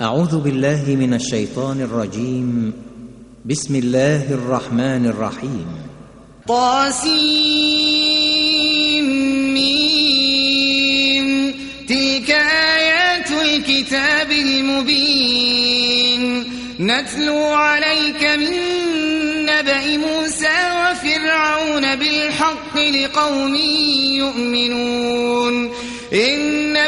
أعوذ بالله من الشيطان الرجيم. بسم الله الرحمن الرحيم. طاسيم تلك آيات الكتاب المبين. نتلو عليك من نبأ موسى وفرعون بالحق لقوم يؤمنون. إن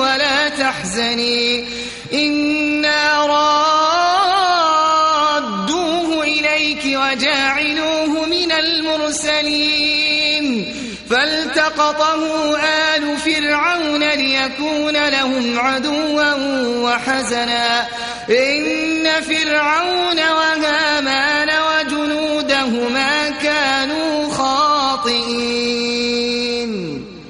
ولا تحزني. إنا رادوه إليك وجاعلوه من المرسلين. فالتقطه آل فرعون ليكون لهم عدوا وحزنا. إن فرعون وهامان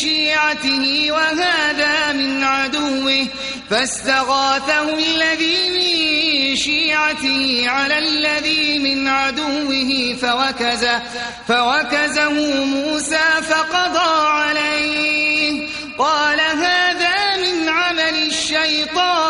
شيعته وهذا من عدوه فاستغاثه الذي من شيعته على الذي من عدوه فوكزه فوكزه موسى فقضى عليه. قال هذا من عمل الشيطان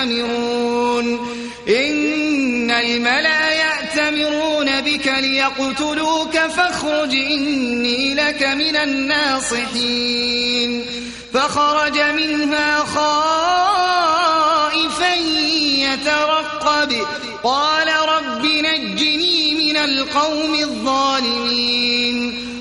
يأتمرون إن الملأ يأتمرون بك ليقتلوك فاخرج إني لك من الناصحين. فخرج منها خائفا يترقب. قال رب نجني من القوم الظالمين.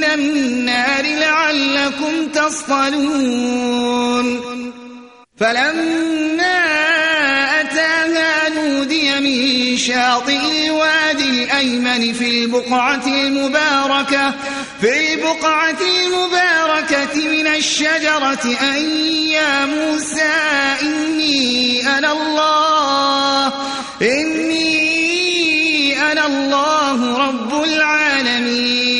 من النار لعلكم تصطلون. فلما أتاها نودي من شاطئ الوادي الأيمن في البقعة المباركة في البقعة المباركة من الشجرة أن يا موسى إني أنا الله إني أنا الله رب العالمين.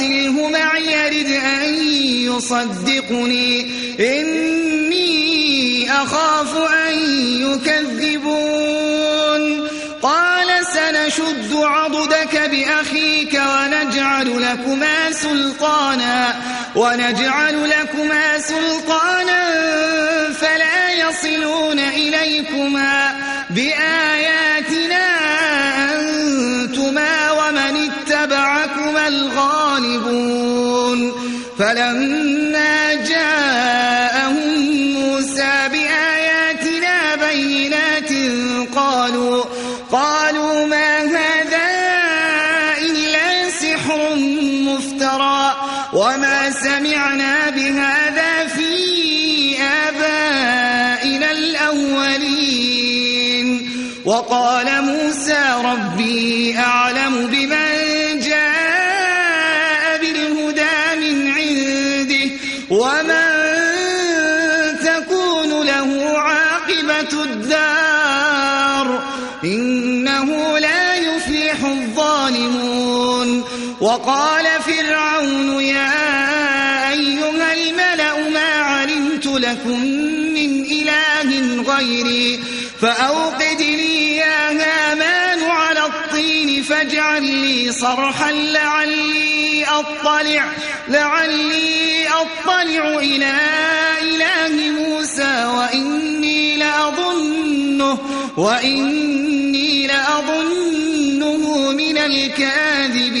فأرسله معي يرد أن يصدقني. إني أخاف أن يكذبون. قال سنشد عضدك بأخيك ونجعل لكما سلطانا ونجعل لكما سلطانا فلا يصلون إليكما بآياتنا الغالبون. فلما جاءهم فأوقد لي يا هامان على الطين فاجعل لي صرحا لعلي أطلع لعلي أطلع إلى إله موسى وإني لأظنه وإني لأظنه من الكاذبين.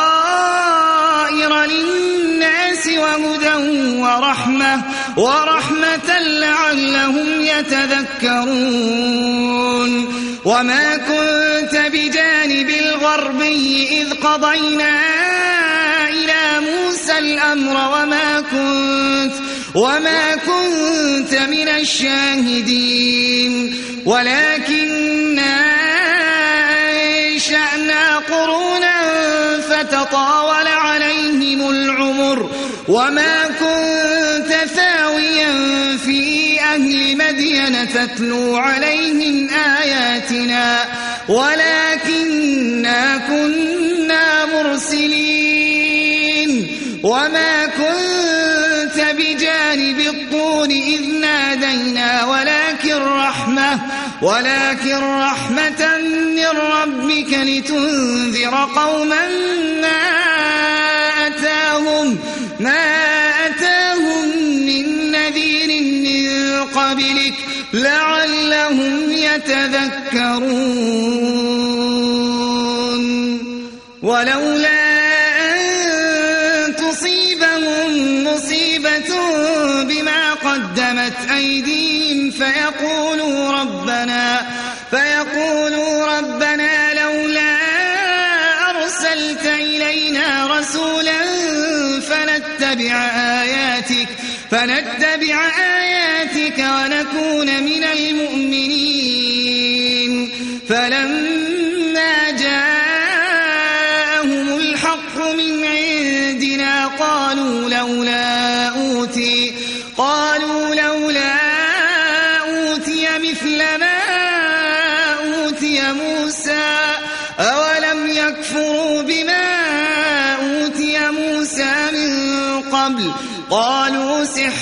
ورحمة ورحمة لعلهم يتذكرون. وما كنت بجانب الغربي إذ قضينا إلى موسى الأمر وما كنت وما كنت من الشاهدين. ولكننا أنشأنا قرونا فتطاول عليهم العمر وما كنت ثاويا في أهل مدين تتلو عليهم آياتنا ولكننا كنا مرسلين وما كنت بجانب الطور إذ نادينا ولكن رحمة ولكن رحمة من ربك لتنذر قوما ما أتاهم ما أتاهم من نذير من قبلك لعلهم يتذكرون. ولولا أن تصيبهم مصيبة بما قدمت فيقولوا ربنا فنتبع آياتك فنتبع آياتك ونكون من المؤمنين. فلما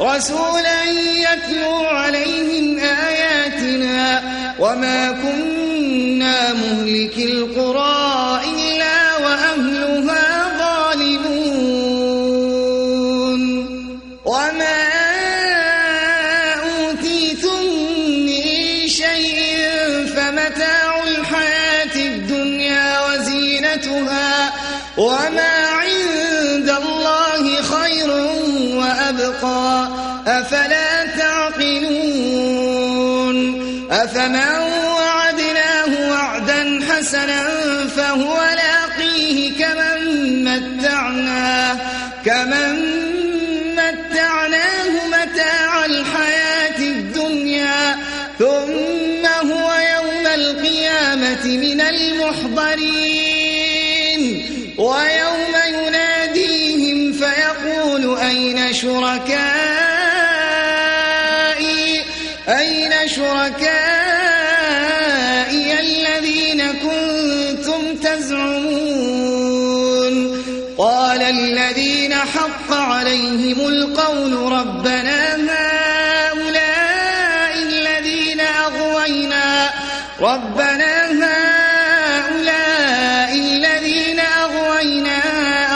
رسولا يتلو عليهم آياتنا وما كنا مهلك القرى إلا فهو لاقيه كمن متعناه كمن متعناه متاع الحياة الدنيا ثم هو يوم القيامة من المحضرين. ويوم يناديهم فيقول أين شركائي؟ أين شركائي؟ عليهم القول ربنا هؤلاء الذين أغوينا. ربنا هؤلاء الذين أغوينا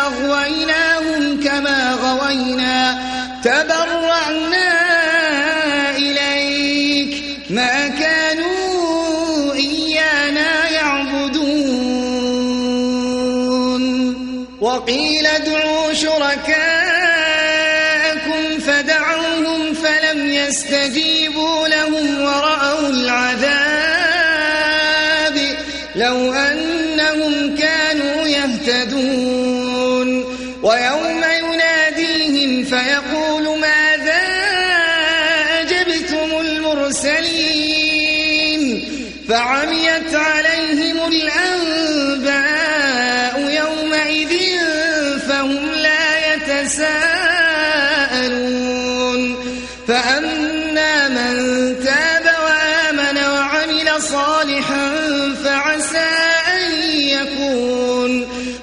أغويناهم كما غوينا. تبرعنا إليك. ما كانوا إيانا يعبدون. وقيل ادعوا شركاءكم فلم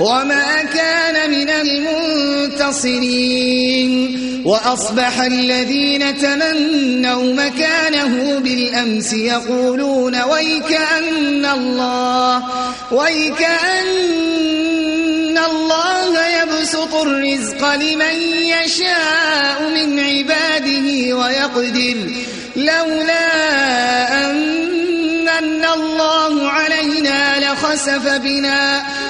وما كان من المنتصرين. وأصبح الذين تمنوا مكانه بالأمس يقولون ويكأن الله ويكأن الله يبسط الرزق لمن يشاء من عباده ويقدر. لولا أن الله علينا لخسف بنا.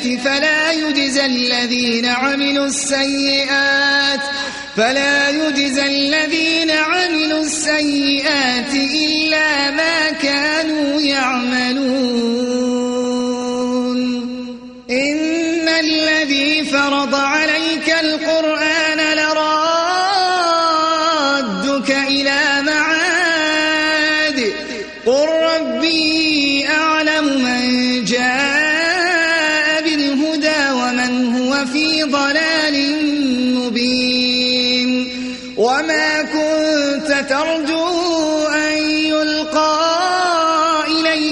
بالسيئة فلا يجزى الذين عملوا السيئات فلا يجزى الذين عملوا السيئات